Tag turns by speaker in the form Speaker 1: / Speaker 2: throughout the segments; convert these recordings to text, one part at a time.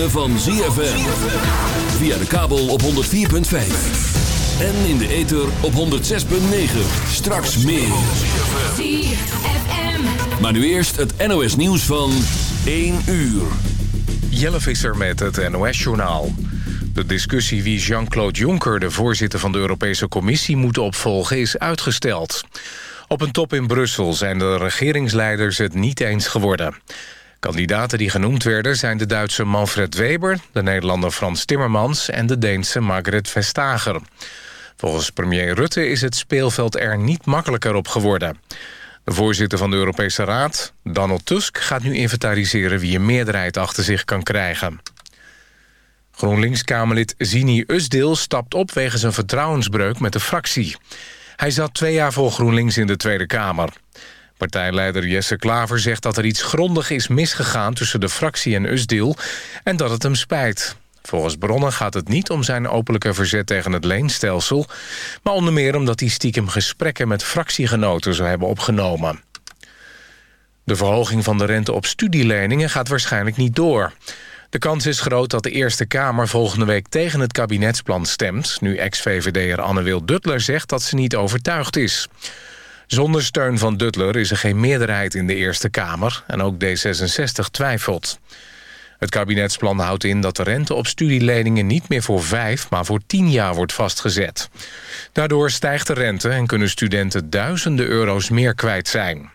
Speaker 1: ritme van ZFM. Via de kabel op 104.5. En in de ether op 106.9. Straks meer.
Speaker 2: ZFM.
Speaker 1: Maar nu eerst het NOS nieuws van 1 uur.
Speaker 3: Jelle Visser met het NOS-journaal. De discussie wie Jean-Claude Juncker, de voorzitter van de Europese Commissie, moet opvolgen, is uitgesteld. Op een top in Brussel zijn de regeringsleiders het niet eens geworden. Kandidaten die genoemd werden zijn de Duitse Manfred Weber... de Nederlander Frans Timmermans en de Deense Margaret Vestager. Volgens premier Rutte is het speelveld er niet makkelijker op geworden. De voorzitter van de Europese Raad, Donald Tusk... gaat nu inventariseren wie een meerderheid achter zich kan krijgen. GroenLinks-Kamerlid Zini Usdil stapt op wegens een vertrouwensbreuk met de fractie. Hij zat twee jaar voor GroenLinks in de Tweede Kamer. Partijleider Jesse Klaver zegt dat er iets grondig is misgegaan... tussen de fractie en Usdil en dat het hem spijt. Volgens bronnen gaat het niet om zijn openlijke verzet tegen het leenstelsel... maar onder meer omdat hij stiekem gesprekken met fractiegenoten zou hebben opgenomen. De verhoging van de rente op studieleningen gaat waarschijnlijk niet door. De kans is groot dat de Eerste Kamer volgende week tegen het kabinetsplan stemt... nu ex-VVD'er Anne-Wil Duttler zegt dat ze niet overtuigd is. Zonder steun van Duttler is er geen meerderheid in de Eerste Kamer... en ook D66 twijfelt. Het kabinetsplan houdt in dat de rente op studieleningen... niet meer voor vijf, maar voor tien jaar wordt vastgezet. Daardoor stijgt de rente en kunnen studenten duizenden euro's meer kwijt zijn.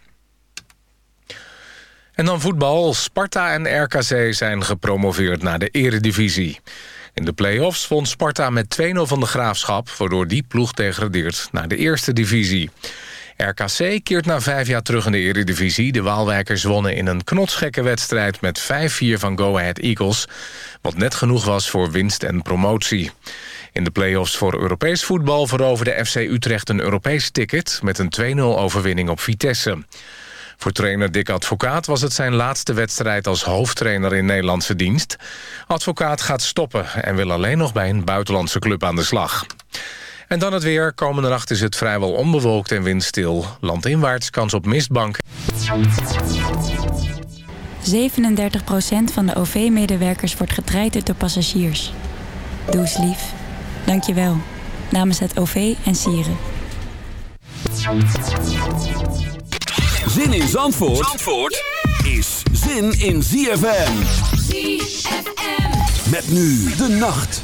Speaker 3: En dan voetbal. Sparta en RKC zijn gepromoveerd naar de eredivisie. In de play-offs won Sparta met 2-0 van de Graafschap... waardoor die ploeg degradeert naar de eerste divisie. RKC keert na vijf jaar terug in de eredivisie. De Waalwijkers wonnen in een knotsgekke wedstrijd... met 5-4 van Go Ahead Eagles... wat net genoeg was voor winst en promotie. In de play-offs voor Europees voetbal veroverde FC Utrecht een Europees ticket... met een 2-0 overwinning op Vitesse. Voor trainer Dick Advocaat was het zijn laatste wedstrijd als hoofdtrainer in Nederlandse dienst. Advocaat gaat stoppen en wil alleen nog bij een buitenlandse club aan de slag. En dan het weer. Komende nacht is het vrijwel onbewolkt en windstil. Landinwaarts kans op mistbank.
Speaker 4: 37% van de OV-medewerkers wordt getraind door passagiers. Doe eens lief. Dank je wel. Namens het OV en Sieren.
Speaker 1: Zin in Zandvoort, Zandvoort is zin in ZFM.
Speaker 2: ZFM.
Speaker 1: Met nu de nacht.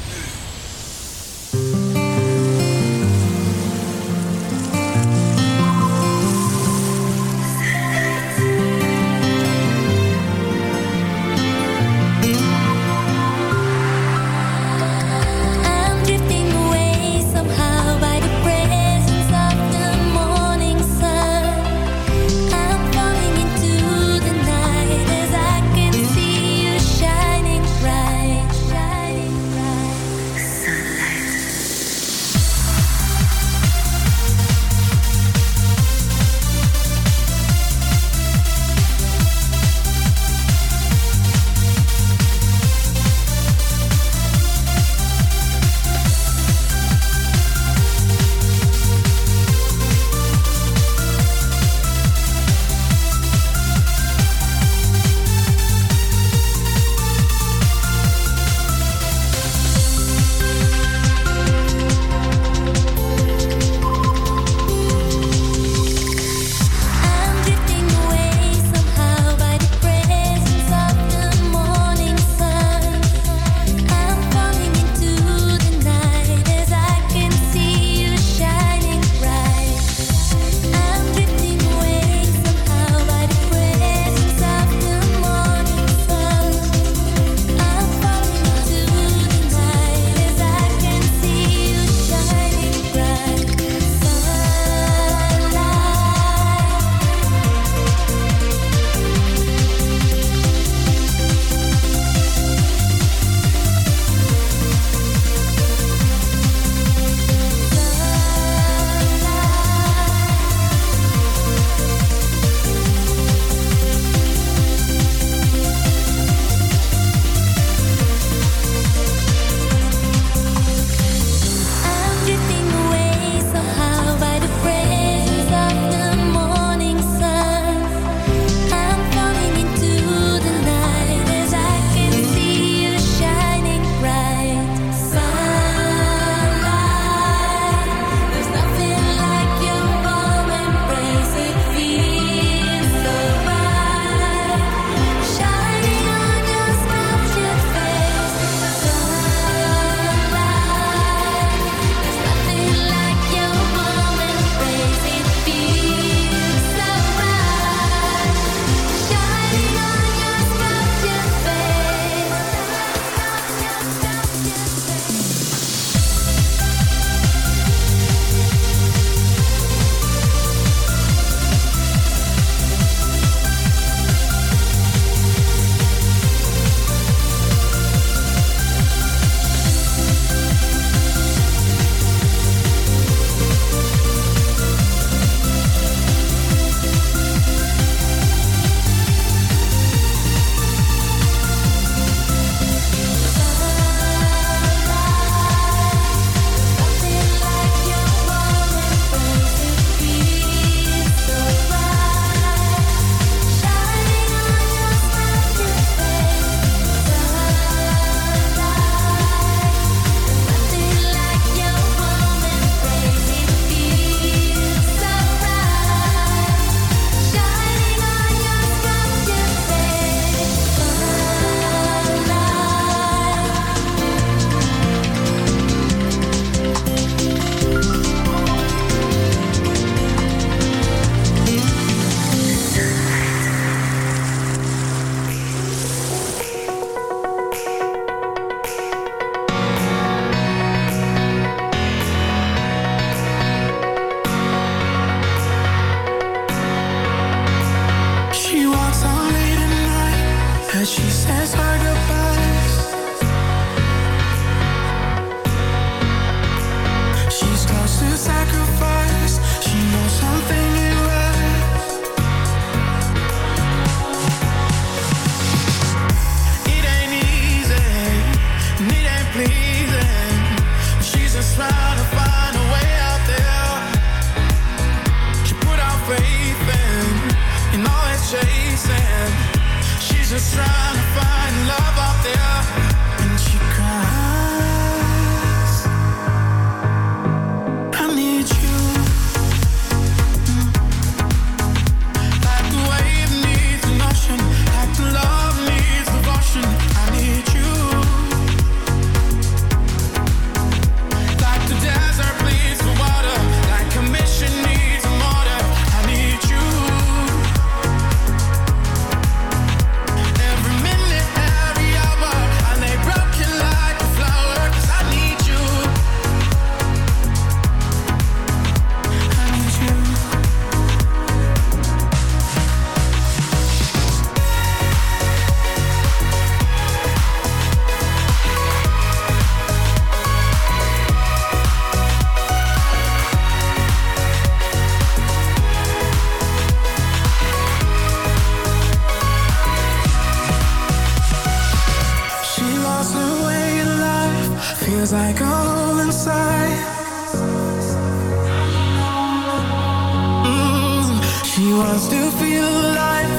Speaker 2: Wants to feel alive,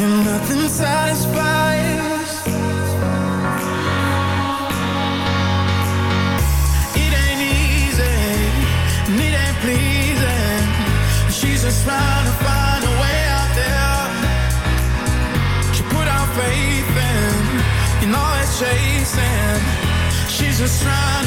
Speaker 2: and nothing satisfies. It ain't easy, and it ain't pleasing. She's just trying to find a way out there. She put our faith in, in all that chasing. She's just trying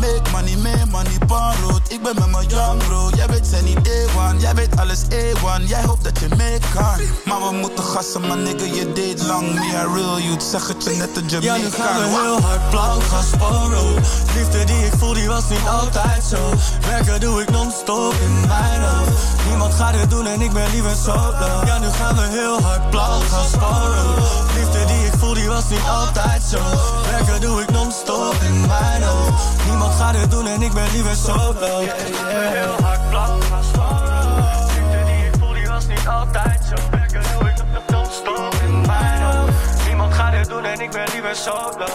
Speaker 5: Make money, make money, rood. Ik ben met mijn young bro. Jij weet zijn niet A1, jij weet alles A1. Jij hoopt dat je mee kan. Maar we moeten gassen, maar nigga, je deed lang. Me a real youth, zeg het je net een
Speaker 6: Ja, nu gaan heel hard blauw gaan sparrow Liefde die ik voel, die was niet altijd zo Werken doe ik non-stop in mijn hoofd Niemand gaat het doen en ik ben liever solo Ja, nu gaan we heel hard blauw gaan sparrow Liefde die ik voel, die was niet altijd zo Werken doe ik non-stop in mijn hoofd Niemand gaat het doen en ik ben liever solo. Heel hard blauw gaan sparrow Liefde die ik voel, die was niet altijd zo Werken doe ik non-stop in mijn hoofd. Niemand gaat het doen en ik ben liever solo.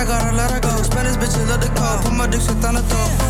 Speaker 7: I gotta let her go. Spanish bitches love the code, put my dick shit on the throat.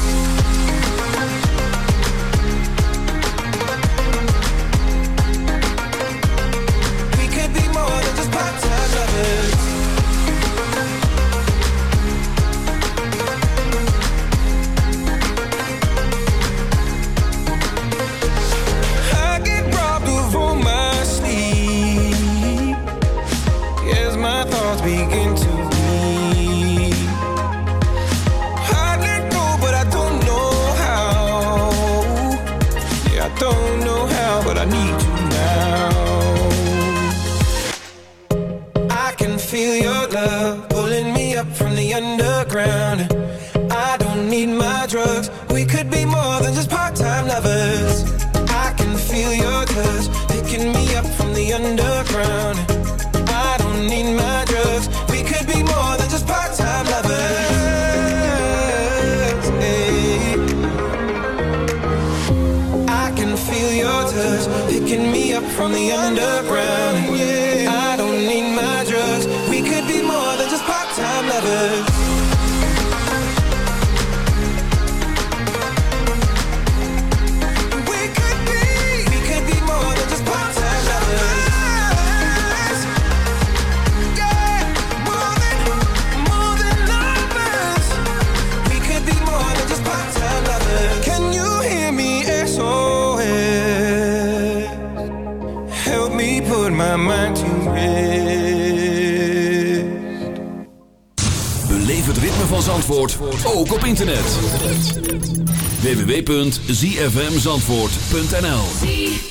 Speaker 8: put my.
Speaker 1: Beleef het ritme van Zandvoort ook op internet. www.zfmzandvoort.nl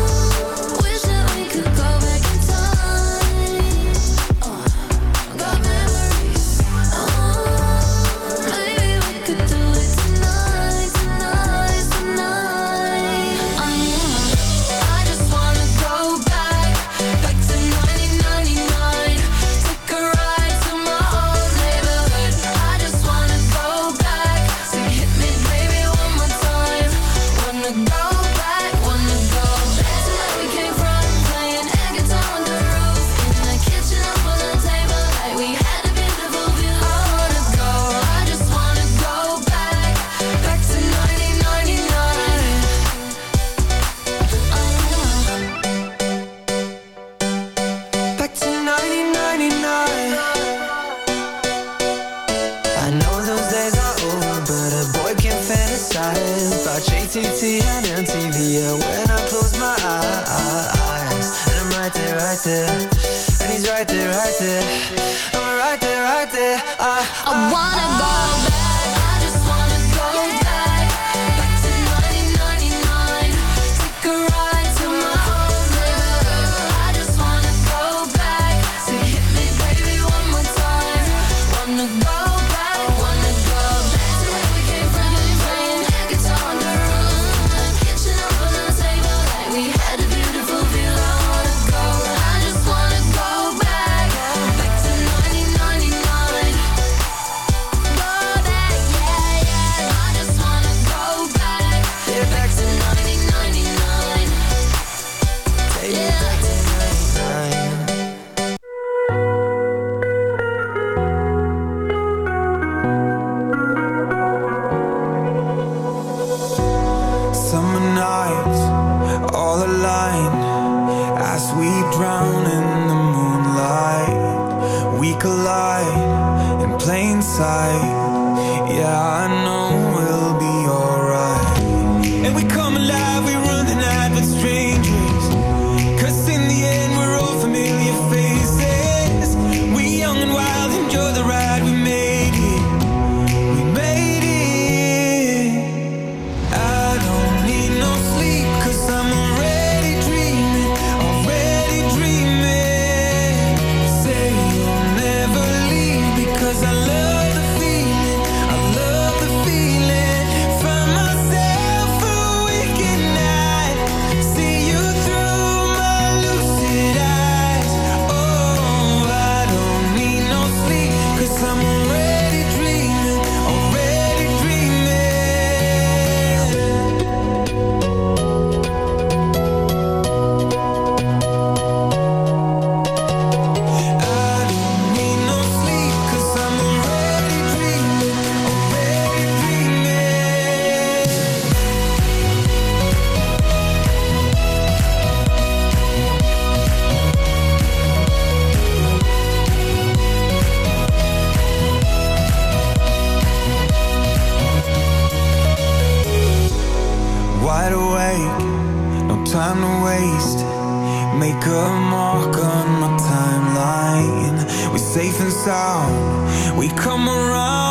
Speaker 8: safe and sound. We come around.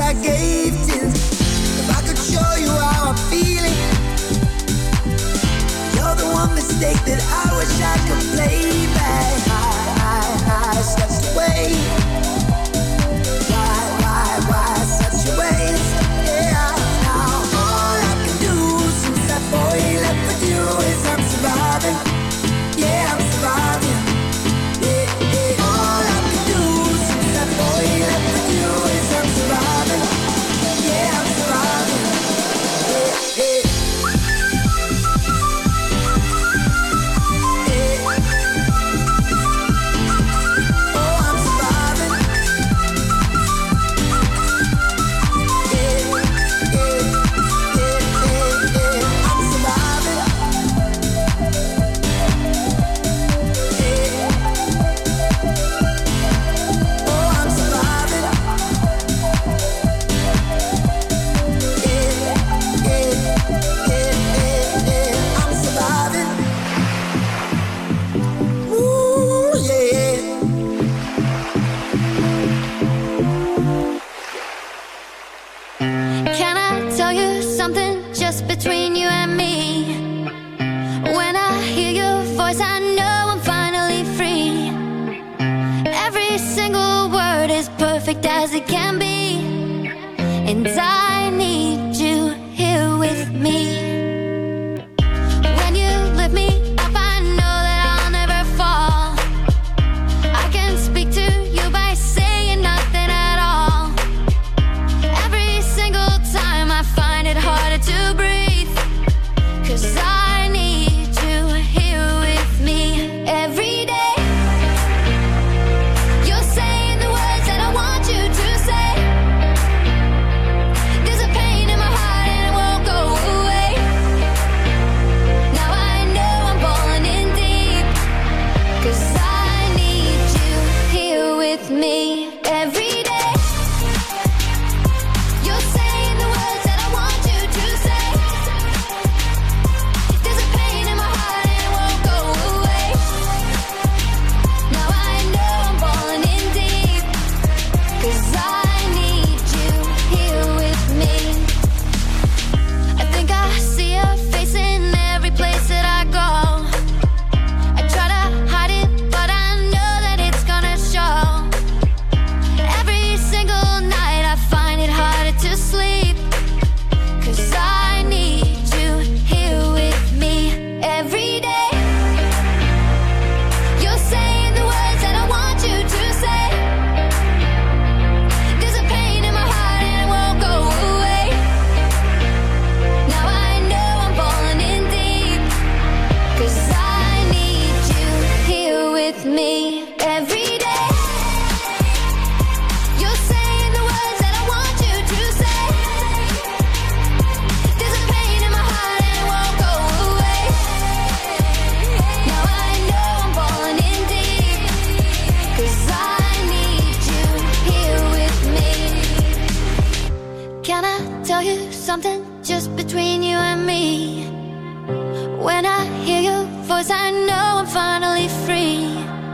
Speaker 9: I. If I could show you how I'm feeling, you're the one mistake that I wish I could play back.